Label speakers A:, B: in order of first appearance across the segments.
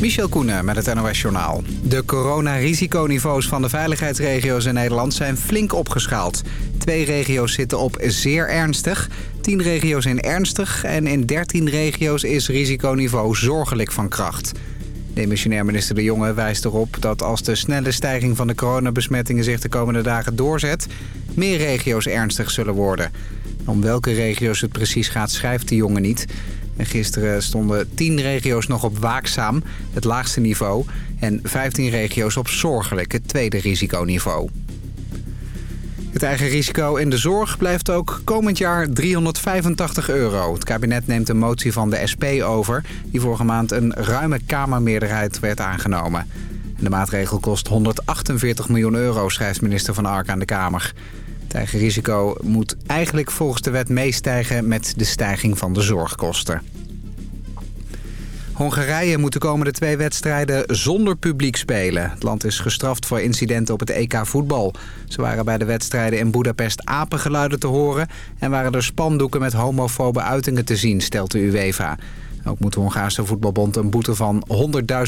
A: Michel Koenen met het NOS-journaal. De coronarisiconiveaus van de veiligheidsregio's in Nederland zijn flink opgeschaald. Twee regio's zitten op zeer ernstig, tien regio's in ernstig... en in dertien regio's is risiconiveau zorgelijk van kracht. Demissionair minister De Jonge wijst erop dat als de snelle stijging van de coronabesmettingen zich de komende dagen doorzet... meer regio's ernstig zullen worden. Om welke regio's het precies gaat schrijft De Jonge niet... En gisteren stonden 10 regio's nog op waakzaam, het laagste niveau... en 15 regio's op zorgelijk, het tweede risiconiveau. Het eigen risico in de zorg blijft ook komend jaar 385 euro. Het kabinet neemt een motie van de SP over... die vorige maand een ruime Kamermeerderheid werd aangenomen. de maatregel kost 148 miljoen euro, schrijft minister Van Ark aan de Kamer. Het eigen risico moet eigenlijk volgens de wet meestijgen met de stijging van de zorgkosten. Hongarije moet de komende twee wedstrijden zonder publiek spelen. Het land is gestraft voor incidenten op het EK voetbal. Ze waren bij de wedstrijden in Budapest apengeluiden te horen... en waren er spandoeken met homofobe uitingen te zien, stelt de UEFA. Ook moet de Hongaarse voetbalbond een boete van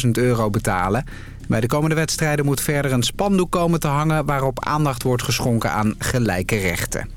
A: 100.000 euro betalen. Bij de komende wedstrijden moet verder een spandoek komen te hangen... waarop aandacht wordt geschonken aan gelijke rechten.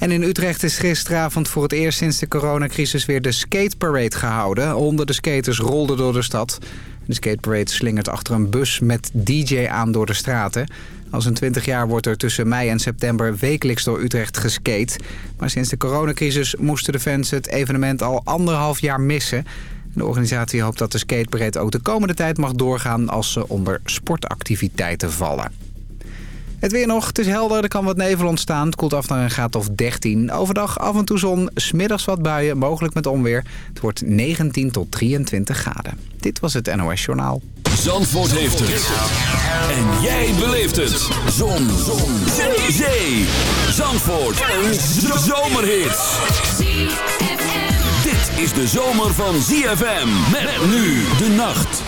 A: En in Utrecht is gisteravond voor het eerst sinds de coronacrisis weer de skateparade gehouden. Honderden skaters rolden door de stad. De skateparade slingert achter een bus met DJ aan door de straten. Al een 20 jaar wordt er tussen mei en september wekelijks door Utrecht geskate. Maar sinds de coronacrisis moesten de fans het evenement al anderhalf jaar missen. De organisatie hoopt dat de skateparade ook de komende tijd mag doorgaan als ze onder sportactiviteiten vallen. Het weer nog, het is helder, er kan wat nevel ontstaan. Het koelt af naar een graad of 13. Overdag af en toe zon, smiddags wat buien, mogelijk met onweer. Het wordt 19 tot 23 graden. Dit was het NOS Journaal.
B: Zandvoort heeft het. En jij beleeft het. Zon. zon. Zee. Zee. Zandvoort. Een zomerhit. Dit is de zomer van ZFM. Met nu de nacht.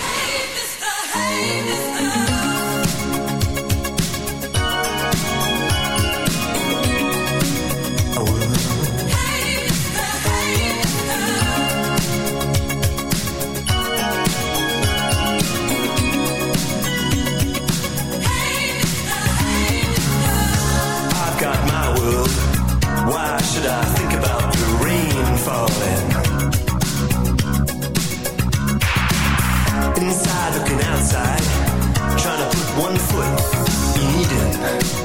C: night.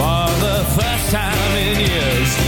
D: I've in been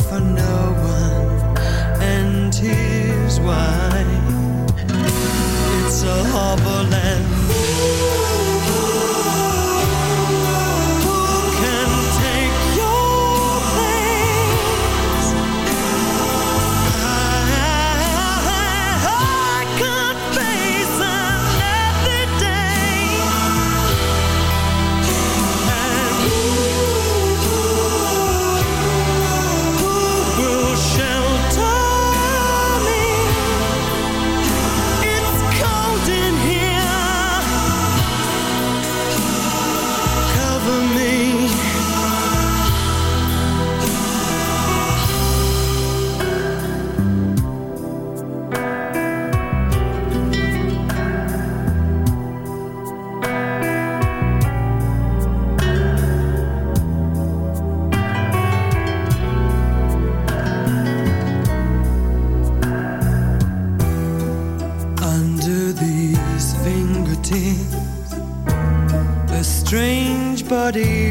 E: body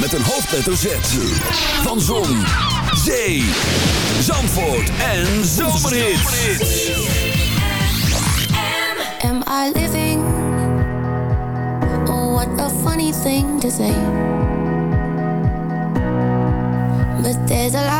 F: met een hoofdletter Z. Van Zon, Zee, Zandvoort en Zomerhits.
G: Am I living? Oh, what a funny thing to say. But there's alive and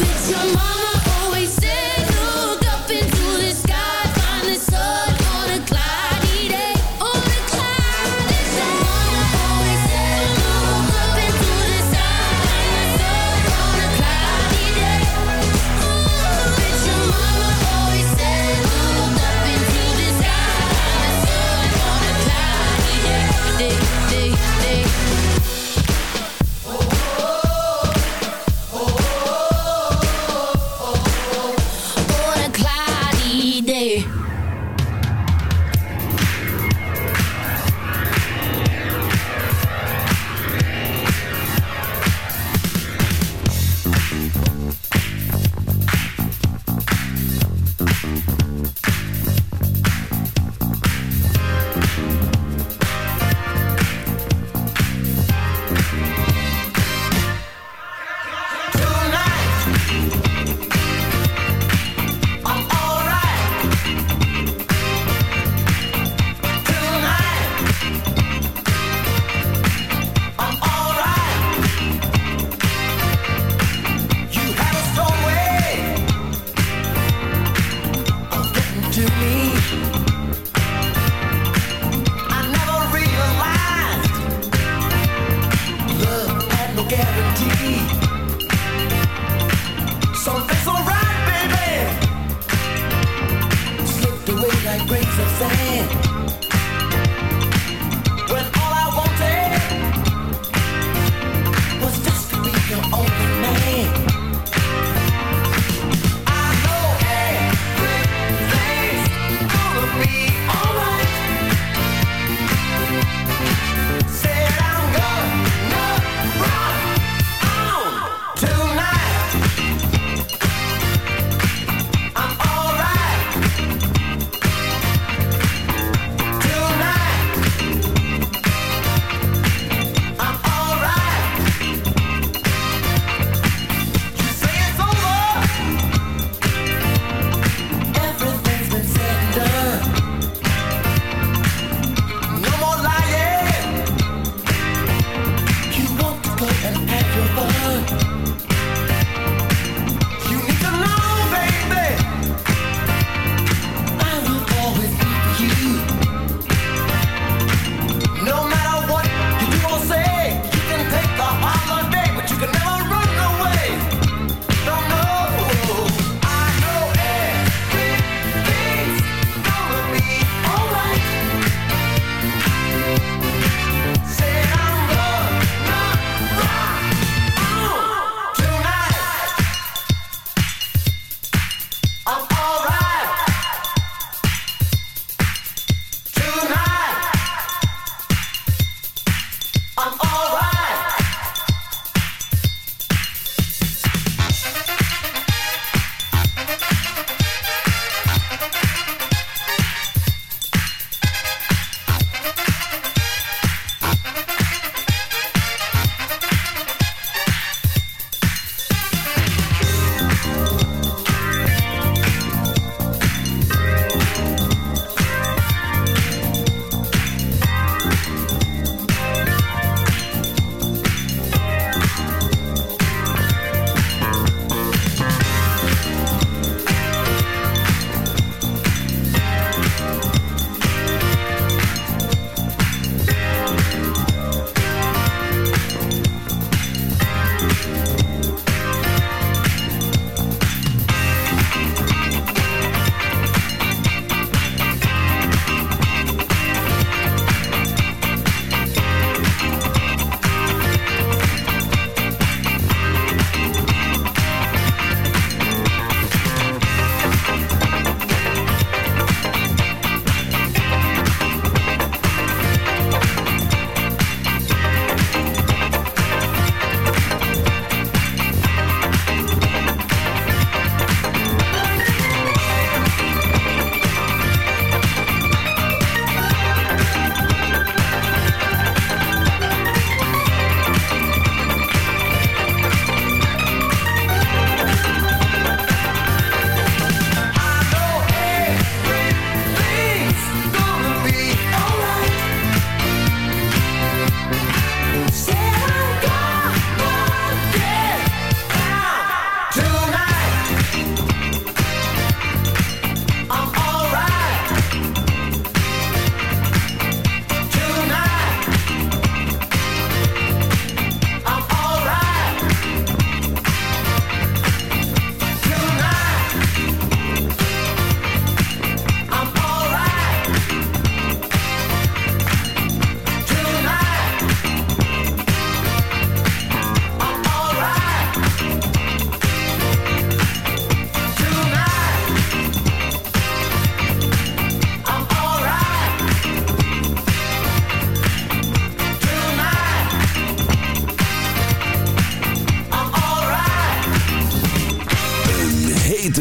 G: It's your mama.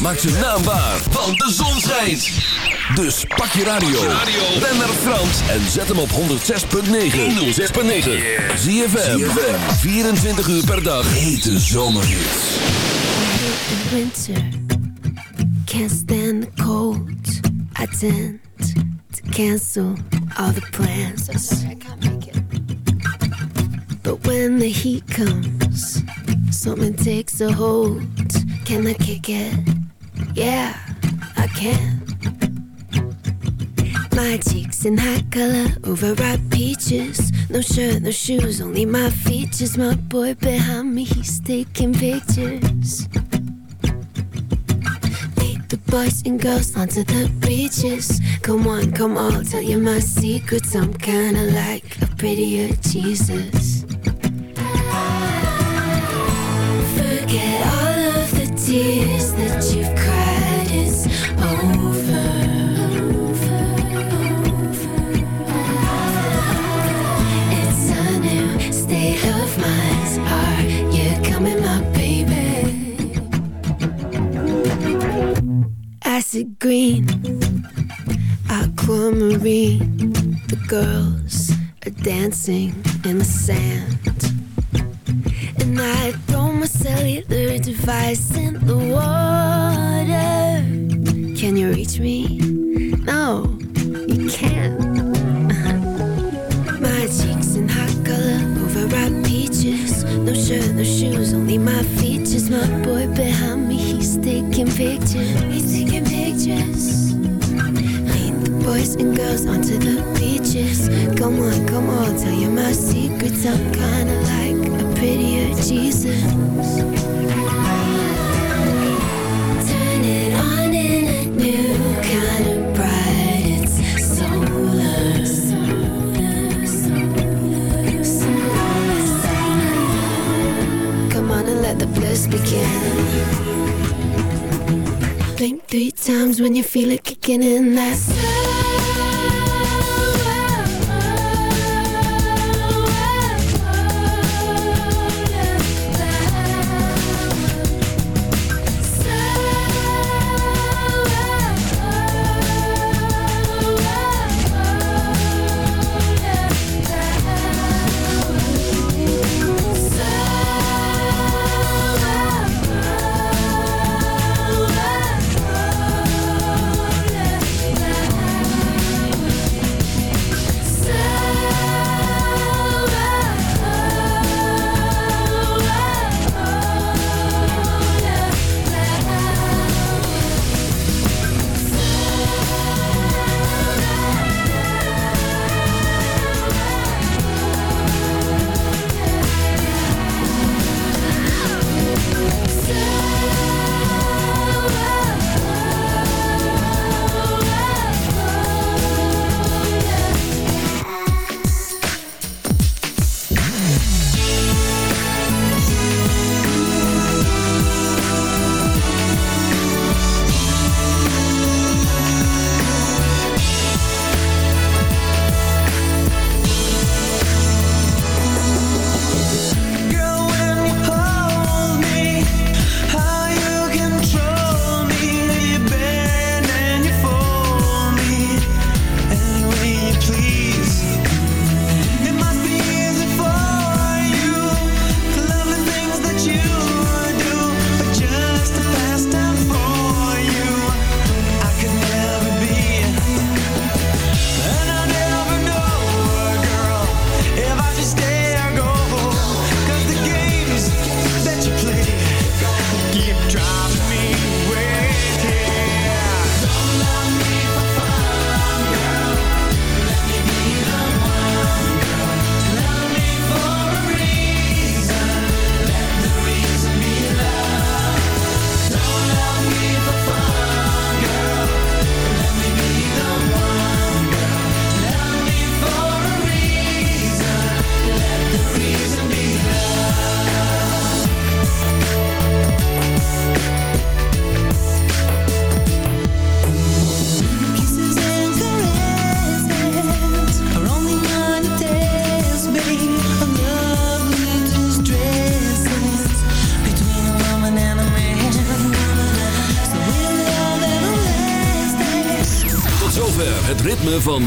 B: Maakt zijn naam waar, want de zon schijnt. Dus pak je radio, ren naar Frans en zet hem op 106.9. 106.9. Zie je 24 uur per dag. Hete zomerhits.
H: Winter, can't stand the cold. I tend to cancel all the plans. I'm sorry, I can't make it. But when the heat comes, something takes a hold. Can I kick it? Yeah, I can. My cheeks in high color, overripe peaches. No shirt, no shoes, only my features. My boy behind me, he's taking pictures. Lead the boys and girls onto the beaches. Come on, come on, I'll tell you my secrets. I'm kinda like a prettier Jesus. tears that you've cried is over. you're coming my baby Acid green, aquamarine. The girls are dancing in the sand. I throw my cellular device in the water. Can you reach me? No, you can't. My cheeks in hot color, overripe peaches. No shirt, no shoes, only my features. My boy behind me, he's taking pictures. He's taking pictures. Boys and girls onto the beaches. Come on, come on, tell you my secrets. I'm kinda like Jesus. Turn it on in a new kind of bright. It's solar. Come on and let the bliss begin. Blink three times when you feel it kicking in. That's